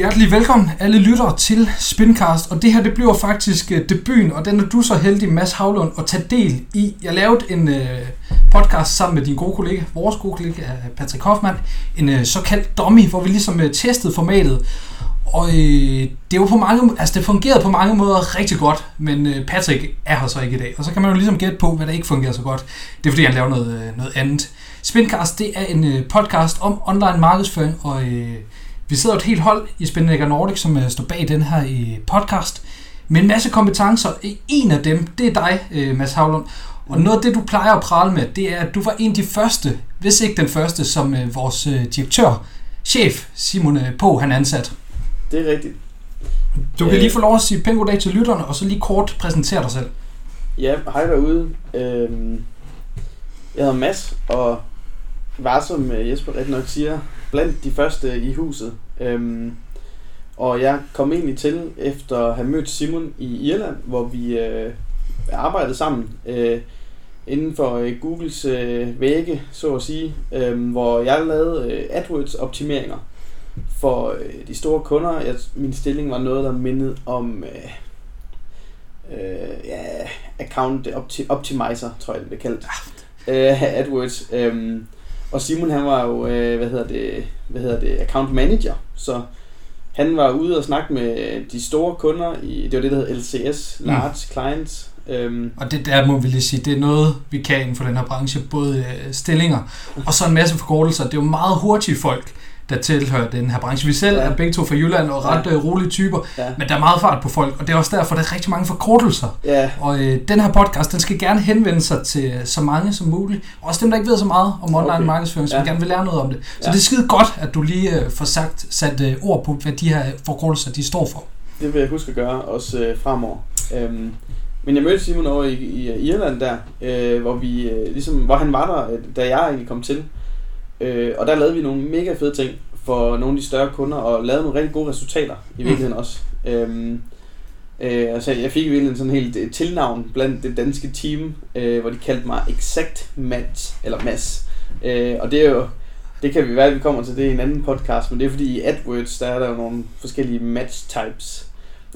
Hjertelig velkommen alle lyttere til Spincast, og det her det bliver faktisk øh, debuten, og den er du så heldig, Mads Havlund, at tage del i. Jeg lavede en øh, podcast sammen med din gode kollega, vores gode kollega øh, Patrick Hoffmann, en øh, såkaldt dummy, hvor vi ligesom øh, testede formatet, og øh, det var på mange, altså det fungerede på mange måder rigtig godt, men øh, Patrick er her så ikke i dag, og så kan man jo ligesom gætte på, hvad der ikke fungerer så godt. Det er fordi, han laver noget, øh, noget andet. Spincast, det er en øh, podcast om online markedsføring, og Øh, vi sidder et helt hold i Spinnaker Nordic, som uh, står bag den her i podcast, med en masse kompetencer. En af dem, det er dig, uh, Mads Havlund. Og noget af det, du plejer at prale med, det er, at du var en af de første, hvis ikke den første, som vores direktør, chef Simon på, han ansat. Det er rigtigt. Du kan lige få lov at sige pænt goddag til lytterne, og så lige kort præsentere dig selv. Ja, hej derude. Øhm, jeg hedder Mads, og var som Jesper ret nok siger, blandt de første i huset. Øhm, og jeg kom egentlig til efter at have mødt Simon i Irland, hvor vi øh, arbejdede sammen øh, inden for øh, Googles øh, vægge, så at sige, øh, hvor jeg lavede øh, AdWords-optimeringer for øh, de store kunder. Jeg, min stilling var noget, der mindede om øh, øh, ja, account opti- optimizer, tror jeg det blev kaldt. Øh, AdWords. Øh, og Simon han var jo, øh, hvad hedder det, hvad hedder det, account manager, så han var ude og snakke med de store kunder i, det var det, der hedder LCS, Large mm. Clients. Øhm. Og det der må vi lige sige, det er noget, vi kan inden for den her branche, både øh, stillinger og så en masse forkortelser. Det er jo meget hurtige folk, der tilhører den her branche. Vi selv ja. er begge to fra Jylland og ret ja. Øh, rolige typer, ja. men der er meget fart på folk, og det er også derfor, der er rigtig mange forkortelser. Ja. Og øh, den her podcast, den skal gerne henvende sig til så mange som muligt. Også dem, der ikke ved så meget om online okay. markedsføring, som ja. gerne vil lære noget om det. Så ja. det er skide godt, at du lige øh, får sagt, sat øh, ord på, hvad de her forkortelser de står for. Det vil jeg huske at gøre, også øh, fremover. Øhm, men jeg mødte Simon over i, i Irland der, øh, hvor, vi, øh, ligesom, hvor han var der, da jeg egentlig kom til. Øh, og der lavede vi nogle mega fede ting for nogle af de større kunder, og lavede nogle rigtig gode resultater i virkeligheden mm. også. Øhm, øh, altså, jeg fik i virkeligheden sådan helt et tilnavn blandt det danske team, øh, hvor de kaldte mig Exact Match, eller Mass. Øh, og det er jo, det kan vi være, at vi kommer til det i en anden podcast, men det er fordi i AdWords, der er der jo nogle forskellige match types.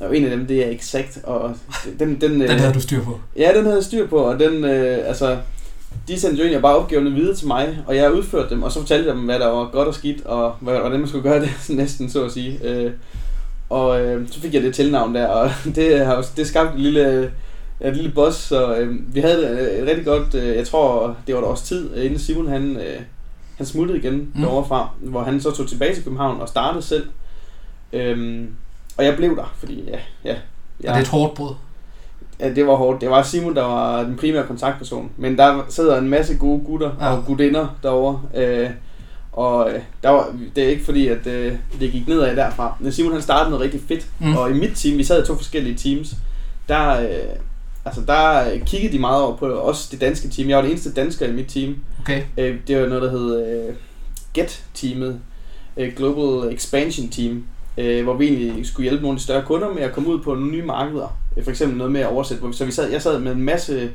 Og en af dem, det er Exact, og den... Den, den øh, havde du styr på? Ja, den havde jeg styr på, og den, øh, altså, de sendte jo egentlig bare opgaverne videre til mig, og jeg udførte dem, og så fortalte jeg dem, hvad der var godt og skidt, og hvordan man skulle gøre det, næsten så at sige. Øh, og øh, så fik jeg det tilnavn der, og det har det skabte en lille, et lille boss, så øh, vi havde et rigtig godt, øh, jeg tror, det var der også tid, inden Simon han, øh, han smuttede igen mm. derovre hvor han så tog tilbage til København og startede selv. Øh, og jeg blev der, fordi ja, ja. Jeg, er det et hårdt brud? Ja, det var hårdt. Det var Simon, der var den primære kontaktperson. Men der sidder en masse gode gutter ja. og gudinder derovre. Øh, og øh, der var, det er ikke fordi, at øh, det gik nedad derfra. Men Simon han startede noget rigtig fedt. Mm. Og i mit team, vi sad i to forskellige teams, der, øh, altså, der kiggede de meget over på os, det danske team. Jeg var det eneste dansker i mit team. Okay. Øh, det var noget, der hed øh, GET-teamet. Øh, Global Expansion Team. Øh, hvor vi egentlig skulle hjælpe nogle af de større kunder med at komme ud på nogle nye markeder. For eksempel noget med at oversætte. Hvor vi, så vi sad, jeg sad med en masse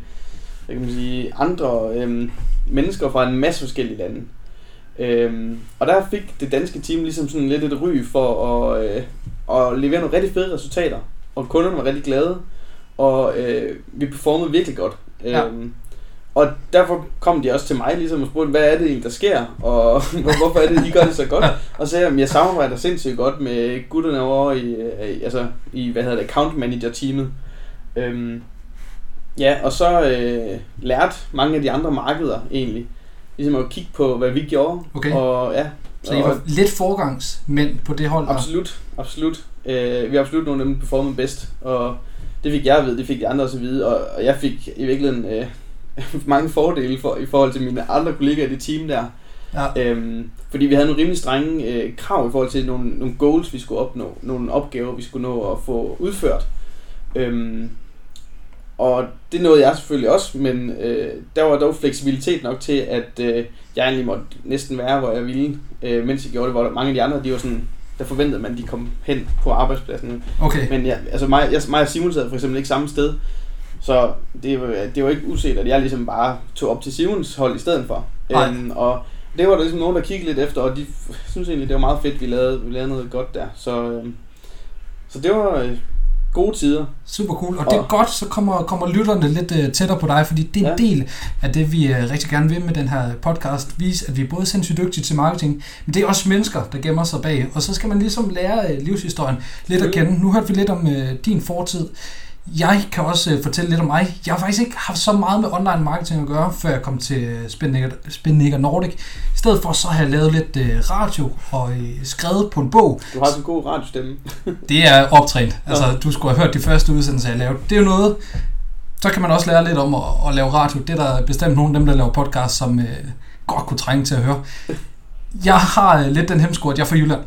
hvad kan man sige, andre øhm, mennesker fra en masse forskellige lande. Øhm, og der fik det danske team ligesom sådan lidt et ry for at, øh, at levere nogle rigtig fede resultater. Og kunderne var rigtig glade. Og øh, vi performede virkelig godt. Ja. Og derfor kom de også til mig ligesom og spurgte, hvad er det egentlig, der sker, og hvorfor er det, I gør det så godt? Og så sagde jeg, at jeg samarbejder sindssygt godt med gutterne over i, øh, altså, i hvad hedder det, account manager teamet. Øhm, ja, og så øh, lærte mange af de andre markeder egentlig, ligesom at kigge på, hvad vi gjorde. Okay. Og, ja, så I var og, lidt forgangsmænd på det hold? Absolut, absolut. Øh, vi er absolut nogle af dem, der performede bedst, og det fik jeg at vide, det fik de andre også at vide, og, og jeg fik i virkeligheden... Øh, mange fordele for, i forhold til mine andre kollegaer i det team der. Ja. Øhm, fordi vi havde nogle rimelig strenge øh, krav i forhold til nogle, nogle goals, vi skulle opnå, nogle opgaver, vi skulle nå at få udført. Øhm, og det nåede jeg selvfølgelig også, men øh, der var dog fleksibilitet nok til, at øh, jeg egentlig måtte næsten være, hvor jeg ville, øh, mens jeg gjorde det, hvor mange af de andre, de var sådan, der forventede man, at de kom hen på arbejdspladsen. Okay. Men ja, altså mig, jeg, mig og Simon sad for eksempel ikke samme sted, så det, var, det var ikke uset, at jeg ligesom bare tog op til Simons hold i stedet for. Øhm, og, Det var der ligesom nogen, der kiggede lidt efter, og de synes egentlig, det var meget fedt, vi lavede, vi lavede noget godt der. Så, øh, så det var øh, gode tider. Super cool, og det er godt, så kommer, kommer lytterne lidt uh, tættere på dig, fordi det er en Ja. del af det, vi uh, rigtig gerne vil med den her podcast, vise, at vi er både sindssygt dygtige til marketing, men det er også mennesker, der gemmer sig bag, og så skal man ligesom lære uh, livshistorien lidt at kende. Nu hørte vi lidt om uh, din fortid. Jeg kan også uh, fortælle lidt om mig. Jeg har faktisk ikke haft så meget med online marketing at gøre, før jeg kom til Spinnaker Nordic. I stedet for så har jeg lavet lidt uh, radio og skrevet på en bog, Du har sådan en god radiostemme. det er optrænet. Altså, du skulle have hørt de første udsendelser, jeg lavede. Det er jo noget, så kan man også lære lidt om at, at lave radio. Det er der bestemt nogle af dem, der laver podcast, som øh, godt kunne trænge til at høre. Jeg har øh, lidt den hemsko, at jeg er fra Jylland.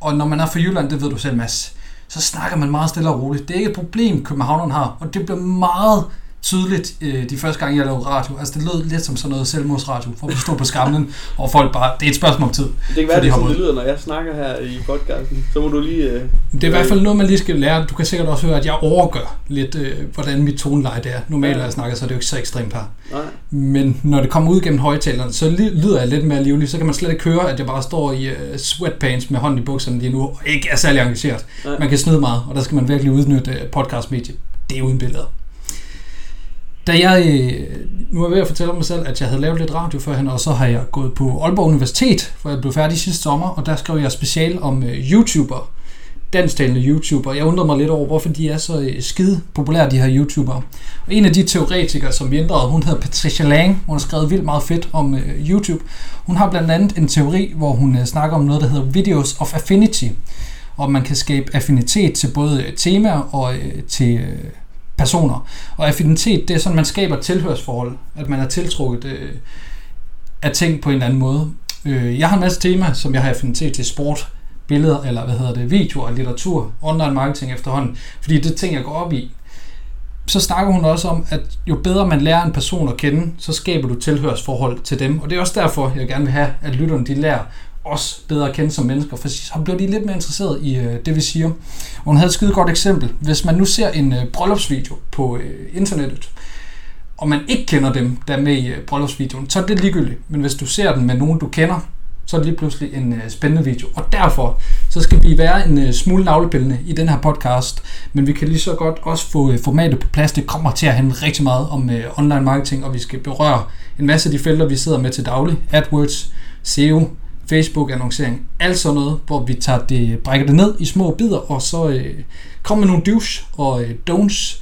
Og når man er fra Jylland, det ved du selv, Mads, så snakker man meget stille og roligt. Det er ikke et problem, københavneren har. Og det bliver meget tydeligt øh, de første gange, jeg lavede radio. Altså, det lød lidt som sådan noget selvmordsradio, for at stå på skamlen, og folk bare, det er et spørgsmål om tid. Det kan være, det er sådan, det lyder, når jeg snakker her i podcasten. Så må du lige... Øh, Det er i hvert fald noget, man lige skal lære. Du kan sikkert også høre, at jeg overgør lidt, øh, hvordan mit toneleje det er. Normalt, når jeg snakker, så er det jo ikke så ekstremt her. nej. Men når det kommer ud gennem højtalerne, så ly- lyder jeg lidt mere livlig. Så kan man slet ikke høre, at jeg bare står i øh, sweatpants med hånden i bukserne lige nu, og ikke er særlig engageret. Nej. Man kan snyde meget, og der skal man virkelig udnytte øh, podcastmediet. Det er uden billeder. Da jeg, øh, nu er jeg ved at fortælle mig selv, at jeg havde lavet lidt radio førhen, og så har jeg gået på Aalborg Universitet, hvor jeg blev færdig sidste sommer, og der skrev jeg special om øh, YouTuber, dansktalende YouTuber. Jeg undrede mig lidt over, hvorfor de er så øh, skide populære, de her YouTuber. Og en af de teoretikere, som vi ændrede, hun hedder Patricia Lang. Hun har skrevet vildt meget fedt om øh, YouTube. Hun har blandt andet en teori, hvor hun snakker om noget, der hedder Videos of Affinity. Og man kan skabe affinitet til både temaer og til personer. Og affinitet, det er sådan, man skaber et tilhørsforhold. At man er tiltrukket øh, af ting på en eller anden måde. Øh, jeg har en masse temaer, som jeg har affinitet til sport, billeder, eller hvad hedder det, videoer, litteratur, online marketing efterhånden, fordi det er ting, jeg går op i. Så snakker hun også om, at jo bedre man lærer en person at kende, så skaber du tilhørsforhold til dem. Og det er også derfor, jeg gerne vil have, at lytterne de lærer os bedre at kende som mennesker, for så bliver de lidt mere interesseret i øh, det, vi siger. Og hun havde et skide godt eksempel. Hvis man nu ser en øh, bryllupsvideo på øh, internettet, og man ikke kender dem, der er med i øh, bryllupsvideoen, så er det ligegyldigt. Men hvis du ser den med nogen, du kender, så er det lige pludselig en øh, spændende video. Og derfor så skal vi være en øh, smule navlepillende i den her podcast, men vi kan lige så godt også få øh, formatet på plads. Det kommer til at handle rigtig meget om øh, online marketing, og vi skal berøre en masse af de felter, vi sidder med til daglig. AdWords, SEO, Facebook-annoncering, alt sådan noget, hvor vi tager det, brækker det ned i små bidder, og så øh, kommer med nogle do's og øh, don'ts.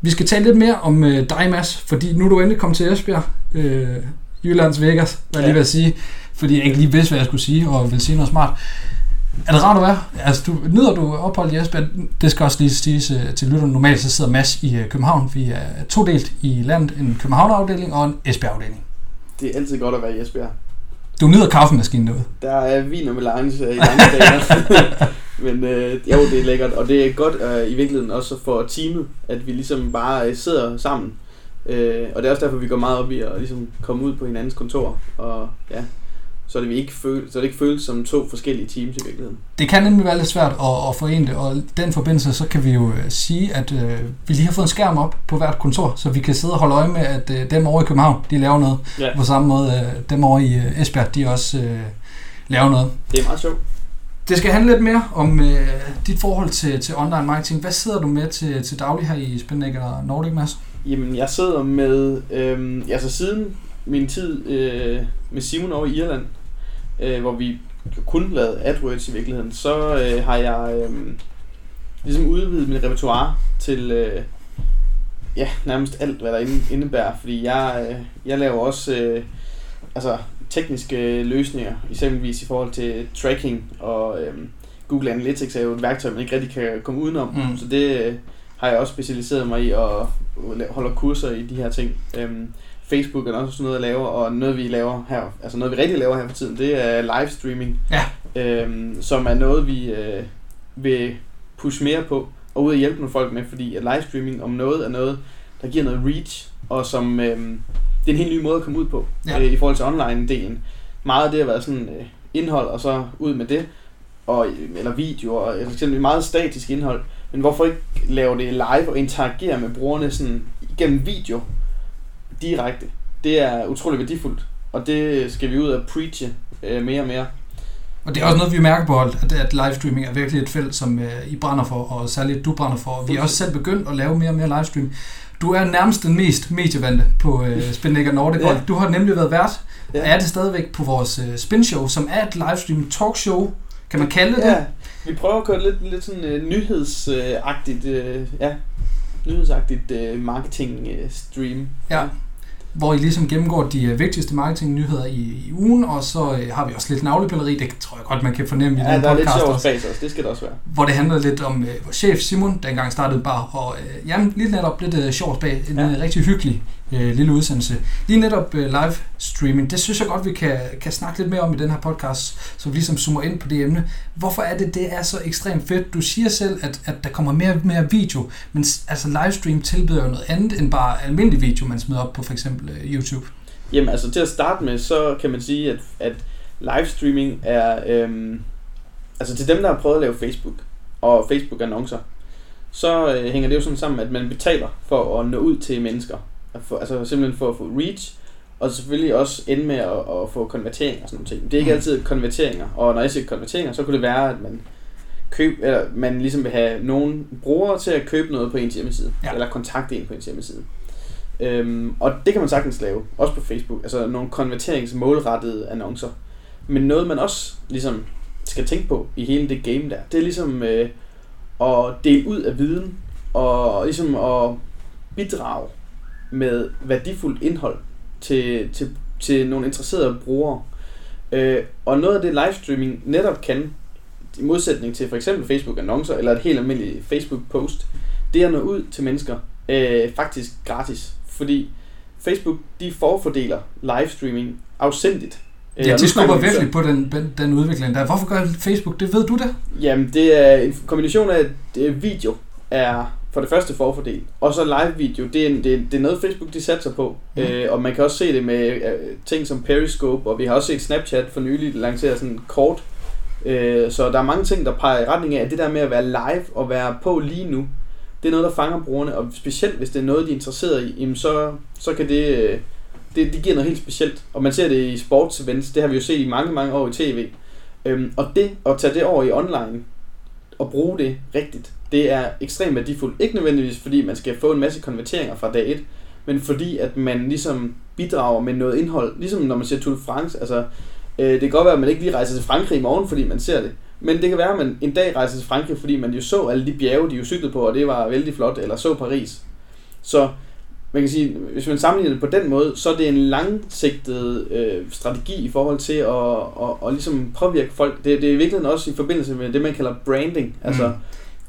Vi skal tale lidt mere om øh, dig, Mads, fordi nu er du endelig kommet til Esbjerg, øh, Jyllands Vegas, hvad jeg lige Ja. vil at sige, fordi jeg ikke lige vidste, hvad jeg skulle sige, og vil sige noget smart. Er det rart at være? Altså, du, nyder du ophold i Esbjerg? Det skal også lige siges øh, til lytterne. Normalt så sidder Mads i øh, København. Vi er to delt i landet. En København-afdeling og en Esbjerg-afdeling. Det er altid godt at være i Esbjerg. Du nyder kaffemaskinen derude. Der er vin og melange i lange Men øh, jo, det er lækkert, og det er godt øh, i virkeligheden også for teamet, at vi ligesom bare øh, sidder sammen. Øh, og det er også derfor, vi går meget op i at ligesom komme ud på hinandens kontor, og ja, så det, vi ikke føle, så det ikke føles som to forskellige teams i virkeligheden. Det kan nemlig være lidt svært at, at forene det, og i den forbindelse så kan vi jo øh, sige, at øh, vi lige har fået en skærm op på hvert kontor, så vi kan sidde og holde øje med, at øh, dem over i København, de laver noget. Ja. På samme måde, øh, dem over i øh, Esbjerg, de også øh, laver noget. Det er meget sjovt. Det skal handle lidt mere om øh, dit forhold til, til online marketing. Hvad sidder du med til, til daglig her i Spinnaker Nordic, Mads? Jamen, jeg sidder med, øhm, altså siden min tid øh, med Simon over i Irland, øh, hvor vi kun lavede AdWords i virkeligheden, så øh, har jeg øh, ligesom udvidet mit repertoire til øh, ja, nærmest alt, hvad der inde- indebærer, fordi jeg, øh, jeg laver også øh, altså, tekniske løsninger, eksempelvis i forhold til tracking, og øh, Google Analytics er jo et værktøj, man ikke rigtig kan komme udenom, Mm. så det øh, har jeg også specialiseret mig i, og holder kurser i de her ting. Øhm, Facebook er også sådan noget, jeg laver, og noget vi laver her, altså noget vi rigtig laver her for tiden, det er livestreaming. Ja. Øhm, som er noget, vi øh, vil push mere på, og ud at hjælpe nogle folk med, fordi at livestreaming om noget er noget, der giver noget reach, og som øhm, det er en helt ny måde at komme ud på, Ja. øh, i forhold til online-delen. Meget af det har været sådan øh, indhold, og så ud med det, og, eller videoer, eller for eksempel meget statisk indhold, men hvorfor ikke lave det live og interagere med brugerne sådan igennem video direkte? Det er utrolig værdifuldt. Og det skal vi ud og preache øh, mere og mere. Og det er også noget, vi mærker på Holt, at, at livestreaming er virkelig et felt, som øh, I brænder for, og særligt du brænder for. Vi har også selv begyndt at lave mere og mere livestream. Du er nærmest den mest medievante på øh, Spin Nordic ja. Du har nemlig været vært, ja. og er det stadigvæk på vores øh, Spin Show, som er et livestream talkshow, kan man kalde det? Ja, vi prøver at køre lidt, lidt sådan øh, nyhedsagtigt, øh, ja, nyhedsagtigt øh, marketing øh, stream. Ja hvor I ligesom gennemgår de uh, vigtigste marketingnyheder i, i ugen, og så uh, har vi også lidt navlepilleri, det tror jeg godt, man kan fornemme i ja, den podcast. Ja, der er lidt sjov også, det skal det også være. Hvor det handler lidt om uh, vores chef Simon, der engang startede bare, og uh, jamen, lige netop lidt uh, sjovt bag en ja. uh, rigtig hyggelig øh, lille udsendelse. Lige netop øh, live streaming, det synes jeg godt, vi kan, kan snakke lidt mere om i den her podcast, så vi ligesom zoomer ind på det emne. Hvorfor er det, det er så ekstremt fedt? Du siger selv, at, at der kommer mere og mere video, men altså livestream tilbyder jo noget andet end bare almindelig video, man smider op på for eksempel øh, YouTube. Jamen altså til at starte med, så kan man sige, at, at livestreaming er, øhm, altså til dem, der har prøvet at lave Facebook og Facebook-annoncer, så øh, hænger det jo sådan sammen, at man betaler for at nå ud til mennesker. For, altså simpelthen for at få reach, og selvfølgelig også ende med at, at få konverteringer og sådan noget. Det er ikke mm. altid konverteringer, og når jeg siger konverteringer, så kunne det være, at man køb, eller man ligesom vil have nogen brugere til at købe noget på ens hjemmeside, ja. eller kontakte en på ens hjemmeside. Øhm, og det kan man sagtens lave, også på Facebook, altså nogle konverteringsmålrettede annoncer. Men noget man også ligesom skal tænke på i hele det game der, det er ligesom øh, at dele ud af viden, og ligesom at bidrage med værdifuldt indhold til, til, til nogle interesserede brugere. Øh, og noget af det livestreaming netop kan, i modsætning til for eksempel Facebook-annoncer eller et helt almindeligt Facebook-post, det er at nå ud til mennesker øh, faktisk gratis. Fordi Facebook, de forfordeler livestreaming afsendigt. Ja, de skubber virkelig på den, den udvikling der. Hvorfor gør Facebook det? Ved du det? Jamen, det er en kombination af, at video er for det første forfordel. Og så live video, det er, det, det er noget Facebook de satser på. Mm. Øh, og man kan også se det med øh, ting som Periscope, og vi har også set Snapchat for nylig lancere sådan kort. Øh, så der er mange ting, der peger i retning af, at det der med at være live og være på lige nu, det er noget, der fanger brugerne, og specielt hvis det er noget, de er interesseret i, jamen så, så kan det, øh, det, det giver noget helt specielt. Og man ser det i sportsevents, det har vi jo set i mange, mange år i tv. Øhm, og det, at tage det over i online, og bruge det rigtigt, det er ekstremt værdifuldt. Ikke nødvendigvis fordi man skal få en masse konverteringer fra dag 1, men fordi at man ligesom bidrager med noget indhold, ligesom når man ser Tour de France, altså øh, det kan godt være, at man ikke lige rejser til Frankrig i morgen, fordi man ser det, men det kan være, at man en dag rejser til Frankrig, fordi man jo så alle de bjerge, de jo cyklede på, og det var vældig flot, eller så Paris. Så man kan sige, hvis man sammenligner det på den måde, så er det en langsigtet øh, strategi i forhold til at, at, at, ligesom påvirke folk. Det, det er i virkeligheden også i forbindelse med det, man kalder branding, altså mm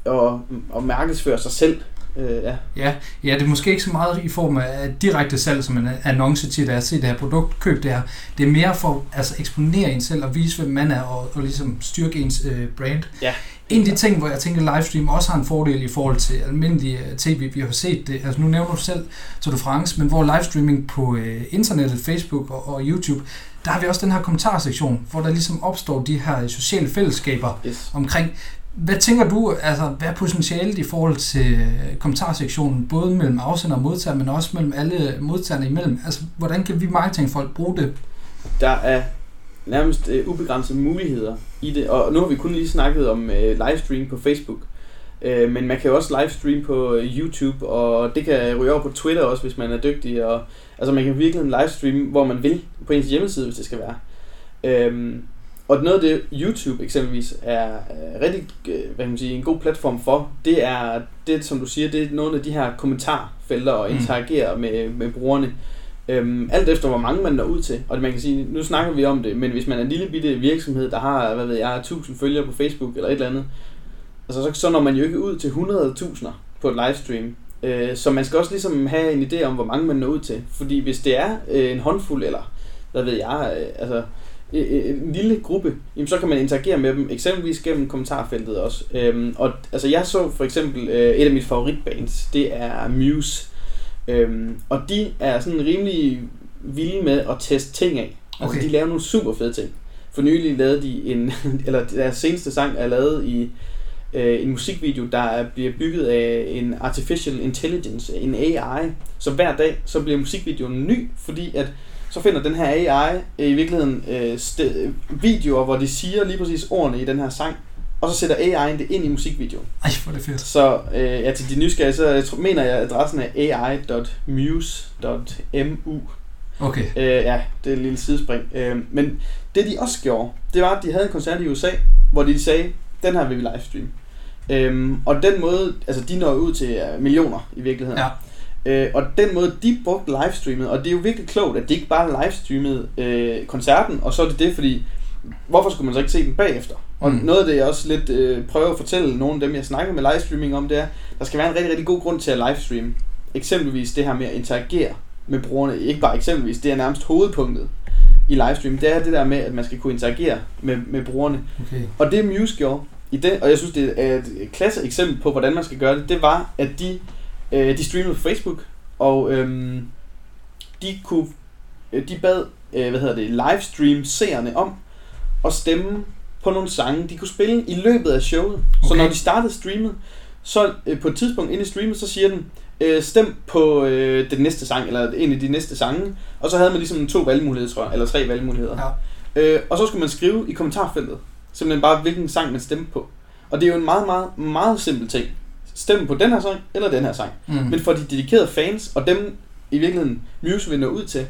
at, at markedsføre sig selv Øh, ja. Ja, ja, det er måske ikke så meget i form af direkte salg som en annonce til at se det her produkt, køb det her. Det er mere for at altså, eksponere en selv og vise, hvem man er og, og ligesom styrke ens øh, brand. Ja. En af de ting, hvor jeg tænker, at livestream også har en fordel i forhold til almindelig øh, tv, vi har set det, altså nu nævner du selv Tour de France, men hvor livestreaming på øh, internettet, Facebook og, og YouTube, der har vi også den her kommentarsektion, hvor der ligesom opstår de her sociale fællesskaber yes. omkring, hvad tænker du, altså, hvad er potentialet i forhold til øh, kommentarsektionen, både mellem afsender og modtager, men også mellem alle modtagerne imellem? Altså, hvordan kan vi marketingfolk bruge det? Der er nærmest øh, ubegrænsede muligheder i det, og nu har vi kun lige snakket om øh, livestream på Facebook, øh, men man kan jo også livestream på øh, YouTube, og det kan ryge over på Twitter også, hvis man er dygtig, og altså man kan virkelig livestream, hvor man vil, på ens hjemmeside, hvis det skal være. Øh, og noget af det, YouTube eksempelvis er, er rigtig øh, hvad kan man sige, en god platform for, det er, det som du siger, det er nogle af de her kommentarfelter og interagere mm. med, med brugerne. Øhm, alt efter hvor mange man når ud til. Og man kan sige, nu snakker vi om det, men hvis man er en lille bitte virksomhed, der har, hvad ved jeg, 1000 følgere på Facebook eller et eller andet, altså så, så når man jo ikke ud til 100.000 på et livestream. Øh, så man skal også ligesom have en idé om, hvor mange man når ud til. Fordi hvis det er øh, en håndfuld, eller hvad ved jeg, øh, altså en lille gruppe, jamen, så kan man interagere med dem, eksempelvis gennem kommentarfeltet også. Øhm, og altså, jeg så for eksempel øh, et af mine favoritbands, det er Muse. Øhm, og de er sådan rimelig vilde med at teste ting af. Altså, okay. de laver nogle super fede ting. For nylig lavede de en, eller deres seneste sang er lavet i øh, en musikvideo, der bliver bygget af en artificial intelligence, en AI. Så hver dag, så bliver musikvideoen ny, fordi at så finder den her AI øh, i virkeligheden øh, st- videoer, hvor de siger lige præcis ordene i den her sang, og så sætter AI'en det ind i musikvideoen. Ej, hvor er det fedt. Så øh, ja, til de nysgerrige, så jeg tror, mener jeg, at adressen er ai.muse.mu. Okay. Øh, ja, det er et lille sidespring. Øh, men det de også gjorde, det var, at de havde en koncert i USA, hvor de sagde, den her vil vi livestream. Øhm, og den måde, altså de når ud til uh, millioner i virkeligheden. Ja. Øh, og den måde, de brugte livestreamet, og det er jo virkelig klogt, at de ikke bare livestreamede øh, koncerten, og så er det det, fordi hvorfor skulle man så ikke se den bagefter? Og Mm. noget af det, jeg også lidt øh, prøver at fortælle nogle af dem, jeg snakker med livestreaming om, det er, der skal være en rigtig, rigtig god grund til at livestreame. Eksempelvis det her med at interagere med brugerne. Ikke bare eksempelvis, det er nærmest hovedpunktet i livestream. Det er det der med, at man skal kunne interagere med, med brugerne. Okay. Og det Muse gjorde, i den, og jeg synes, det er et klasse eksempel på, hvordan man skal gøre det, det var, at de, øh, de streamede på Facebook, og øhm, de kunne, øh, de bad, øh, hvad hedder det, livestream seerne om at stemme på nogle sange, de kunne spille i løbet af showet. Okay. Så når de startede streamet, så øh, på et tidspunkt inde i streamet, så siger den, øh, stem på øh, den næste sang, eller en af de næste sange, og så havde man ligesom to valgmuligheder, tror jeg, eller tre valgmuligheder. Ja. Øh, og så skulle man skrive i kommentarfeltet, simpelthen bare hvilken sang man stemte på. Og det er jo en meget, meget, meget simpel ting. Stem på den her sang, eller den her sang. Mm. Men for de dedikerede fans, og dem i virkeligheden Muse vil nå ud til,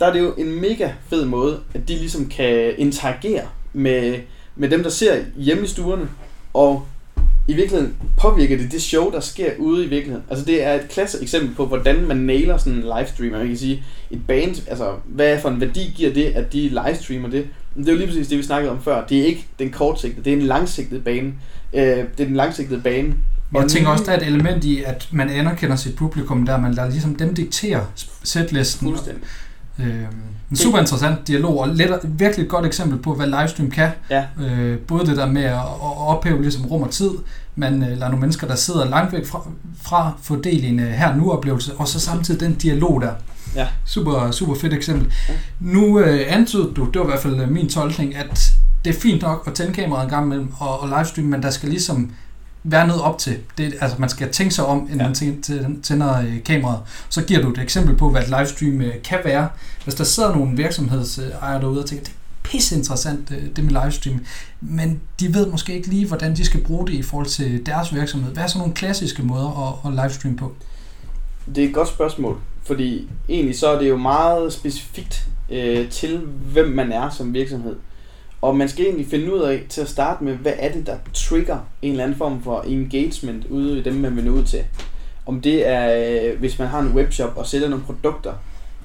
der er det jo en mega fed måde, at de ligesom kan interagere med, med dem, der ser hjemme i stuerne, og i virkeligheden påvirker det det show, der sker ude i virkeligheden. Altså det er et klasse eksempel på, hvordan man nailer sådan en livestream. Man kan sige, et band, altså hvad for en værdi giver det, at de livestreamer det? Men det er jo lige præcis det, vi snakkede om før. Det er ikke den kortsigtede, det er en langsigtet bane. Øh, det er den langsigtede bane. Men jeg Og tænker også, der er et element i, at man anerkender sit publikum, der man lader ligesom dem diktere setlisten. Fuldstændig. Øh, en super interessant dialog, og let, virkelig et godt eksempel på, hvad livestream kan. Ja. Øh, både det der med at, at ophæve ligesom rum og tid, man øh, lader nogle mennesker, der sidder langt væk fra, fra få del i en øh, her-nu-oplevelse, og så samtidig den dialog der. Ja. Super, super fedt eksempel. Ja. Nu øh, antydede du, det var i hvert fald øh, min tolkning, at det er fint nok at tænde kameraet en gang imellem og, og livestream, men der skal ligesom være noget op til. Det, altså man skal tænke sig om, inden Ja. man tænder, tænder, tænder øh, kameraet. Så giver du et eksempel på, hvad et livestream øh, kan være. Hvis der sidder nogle virksomhedsejere derude og tænker, det er pisse interessant øh, det med livestream, men de ved måske ikke lige, hvordan de skal bruge det i forhold til deres virksomhed. Hvad er så nogle klassiske måder at, at livestream på? Det er et godt spørgsmål, fordi egentlig så er det jo meget specifikt øh, til, hvem man er som virksomhed. Og man skal egentlig finde ud af til at starte med, hvad er det, der trigger en eller anden form for engagement ude i dem, man vil nå ud til. Om det er, øh, hvis man har en webshop og sælger nogle produkter,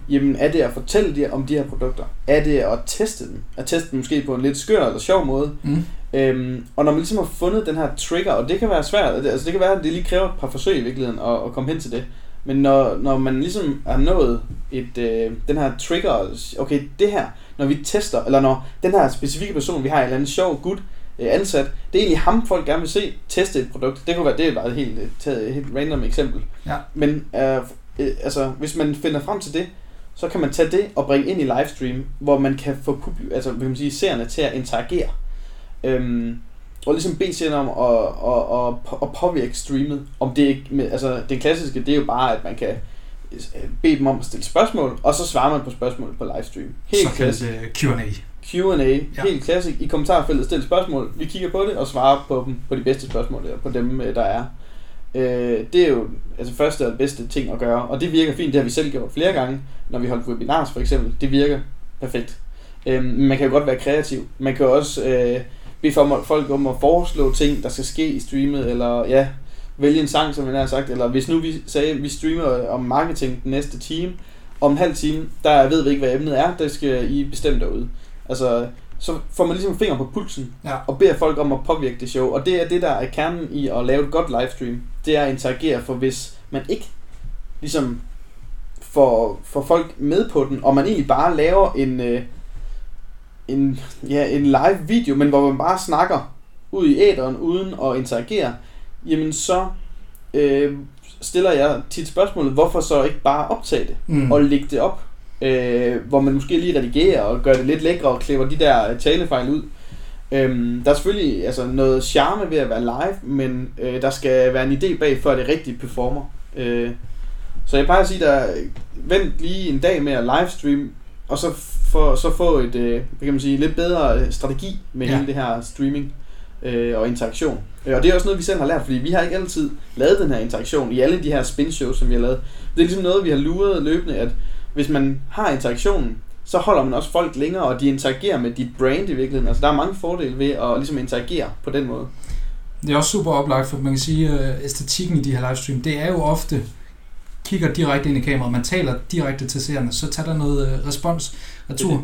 jamen er det at fortælle de, om de her produkter? Er det at teste dem? At teste dem måske på en lidt skør eller sjov måde? Mm. Øhm, og når man ligesom har fundet den her trigger, og det kan være svært, altså det kan være, at det lige kræver et par forsøg i virkeligheden at, at komme hen til det. Men når, når man ligesom har nået et, øh, den her trigger, okay, det her, når vi tester, eller når den her specifikke person, vi har en eller anden sjov gut øh, ansat, det er egentlig ham, folk gerne vil se teste et produkt. Det kunne være, det er bare et helt, et, et helt random eksempel. Ja. Men øh, øh, altså, hvis man finder frem til det, så kan man tage det og bringe ind i livestream, hvor man kan få publi- altså, kan man sige, seerne til at interagere. Øhm, og ligesom bede seerne om at, at, at, at påvirke streamet. Om det ikke, med, altså den klassiske, det er jo bare, at man kan øh, bede dem om at stille spørgsmål, og så svarer man på spørgsmål på livestream. Helt klassisk. øh, Q&A. Q&A, Ja. helt klassisk. I kommentarfeltet stil spørgsmål, vi kigger på det og svarer på dem på de bedste spørgsmål, der, på dem øh, der er. Øh, det er jo altså første og bedste ting at gøre, og det virker fint. Det har vi selv gjort flere gange, når vi holdt webinars for eksempel. Det virker perfekt. Øh, man kan jo godt være kreativ. Man kan også øh, bede for- folk om at foreslå ting, der skal ske i streamet, eller ja, vælge en sang, som jeg har sagt, eller hvis nu vi sagde, at vi streamer om marketing den næste time, om en halv time, der ved vi ikke, hvad emnet er, det skal I bestemme derude. Altså, så får man ligesom finger på pulsen, Ja. og beder folk om at påvirke det show. Og det er det, der er kernen i at lave et godt livestream. Det er at interagere, for hvis man ikke ligesom får, får folk med på den, og man egentlig bare laver en, øh, en, ja, en live video, men hvor man bare snakker ud i æderen uden at interagere, jamen så øh, stiller jeg tit spørgsmålet, hvorfor så ikke bare optage det? Mm. og lægge det op, øh, hvor man måske lige redigerer og gør det lidt lækre og klipper de der talefejl ud. Øhm, der er selvfølgelig altså, noget charme ved at være live, men øh, der skal være en idé bag, før det rigtig performer. Øh, så jeg plejer at sige, der vent lige en dag med at livestream, og så, for, så få et, øh, hvad kan man sige, lidt bedre øh, strategi med Ja. hele det her streaming øh, og interaktion. Øh, og det er også noget, vi selv har lært, fordi vi har ikke altid lavet den her interaktion i alle de her spin shows, som vi har lavet. Det er ligesom noget, vi har luret løbende, at hvis man har interaktionen, så holder man også folk længere, og de interagerer med dit brand i virkeligheden. Altså, der er mange fordele ved at ligesom interagere på den måde. Det er også super oplagt, for man kan sige, at æstetikken i de her livestream, det er jo ofte, kigger direkte ind i kameraet, man taler direkte til seerne, så tager der noget øh, respons retur. Det er.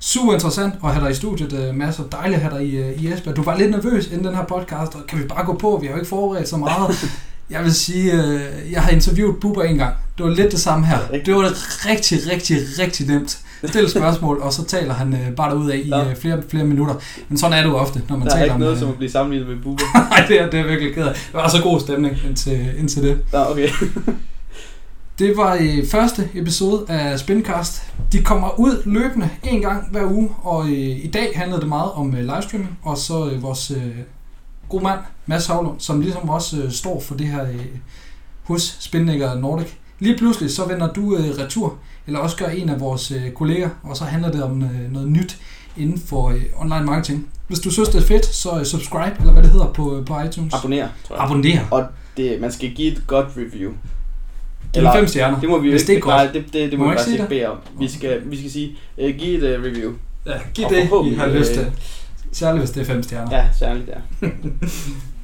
Super interessant at have dig i studiet, øh, Mads, og dejligt at have dig i, øh, i Esbjerg. Du var lidt nervøs inden den her podcast, og kan vi bare gå på? Vi har jo ikke forberedt så meget. Jeg vil sige, jeg har interviewet Bubber en gang. Det var lidt det samme her. Det var rigtig, rigtig, rigtig nemt. Stil spørgsmål, og så taler han bare derud af i Ja. flere, flere minutter. Men sådan er det jo ofte, når man Der er taler ikke om... noget som at blive sammenlignet med Bubber. Nej, det er, det er virkelig ked af. Det var så god stemning indtil, indtil det. Nå, okay. Det var i første episode af Spincast. De kommer ud løbende en gang hver uge, og øh, i dag handlede det meget om øh, livestreaming, og så øh, vores øh, gode mand, Mads Havlund, som ligesom også øh, står for det her øh, hos Spinnaker Nordic. Lige pludselig så vender du øh, retur, eller også gør en af vores øh, kolleger, og så handler det om øh, noget nyt inden for øh, online marketing. Hvis du synes, det er fedt, så øh, subscribe, eller hvad det hedder på, øh, på iTunes. Abonner, tror jeg. Abonner. Det, man skal give et godt review. Den fem stjerner. Det må vi Hvis ikke, det er godt. nej, det, det, det må, Må vi ikke faktisk sige ikke bede om. Vi skal, vi skal sige, uh, giv et uh, review. Ja, giv det, I har lyst øh, til. Særligt hvis det er fem stjerner. Ja, særligt der.